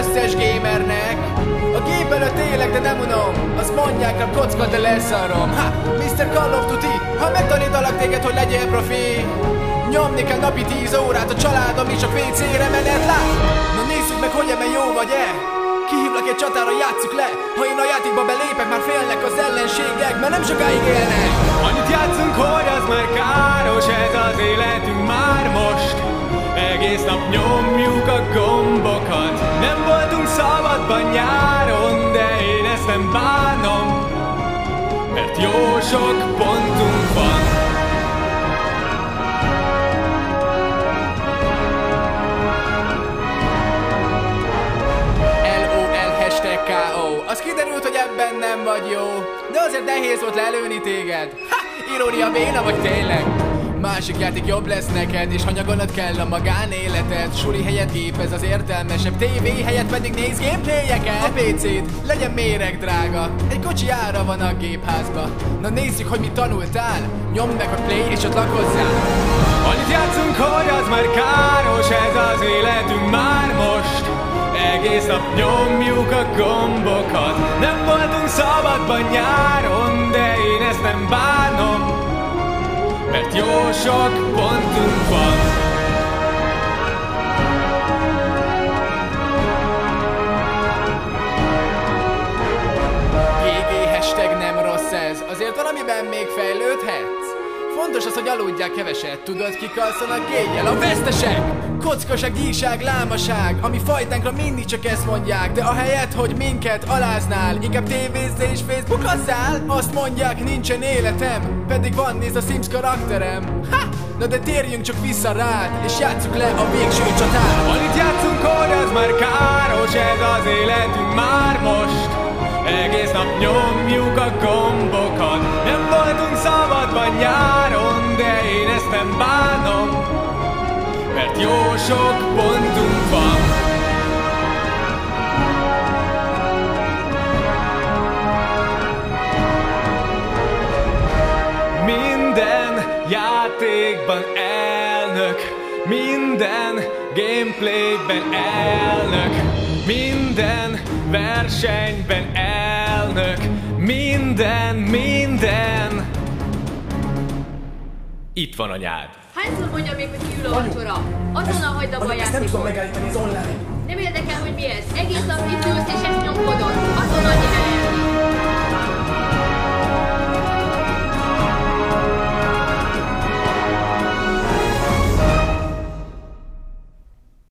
összes gamernek. A gép előtt élek, de nem unom. Azt mondják a kocka, de leszarom. Ha, Mr. Call of Duty Ha megtanítalak téged, hogy legyél profi Nyomni kell napi 10 órát A családom is a PC-re menet lát? Na nézzük meg, hogy ebben jó vagy-e. Kihívlak egy csatára, játsszuk le. Ha én a játékba belépek, már félnek az ellenségek Mert nem sokáig élnek. Annyit játszunk, hogy az már káros Ez az életünk már most. Egész nap nyomjuk a gombokat. Nem voltunk szabadban nyáron De én ezt nem bánom Mert jó sok pontunk van. LOL KO Az kiderült, hogy ebben nem vagy jó. De azért nehéz volt lelőni téged. Ha! Irónia béna vagy tényleg Másik játék jobb lesz neked És hanyagolnod kell a magánéleted. Suli helyett gépez az értelmesebb TV helyett pedig néz gameplayeket. A PC-t legyen méreg drága. Egy kocsi ára van a gépházba. Na nézzük, hogy mit tanultál. Nyomd meg a play és csatlakozzál Annyit játszunk, hogy az már káros Ez az életünk már most. Egész nap nyomjuk a gombokat. Nem voltunk szabadban nyáron De én ezt nem bánom Mert jó sok pontunk van hashtag nem rossz ez, azért valamiben még fejlődhetsz. Fontos az, hogy aludjál keveset, tudod kik alszanak géjjel? A vesztesek! Kockaság, gyíkság, lámaság, ami fajtánkra mindig csak ezt mondják, de ahelyett, hogy minket aláznál, inkább tévézzél és Facebookozzál? Azt mondják, nincsen életem, pedig van, nézd a Sims karakterem. Ha! Na de térjünk csak vissza rád, és játsszuk le a végső csatát. Annyit játszunk, hogy az már káros Ez az életünk már most Egész nap nyomjuk a gombokat Nem voltunk szabadban ezt nem bánom Mert jó sok pontunk van. Minden játékban elnök Minden gameplayben elnök Minden versenyben elnök Minden, minden itt van anyád. Hányszor mondja még, hogy kiül a vacsora? Azonnal hagyd abba a játékot. Nem tudom megállítani, ez online. Nem érdekel, hogy mi ez. Egész nap itt ülsz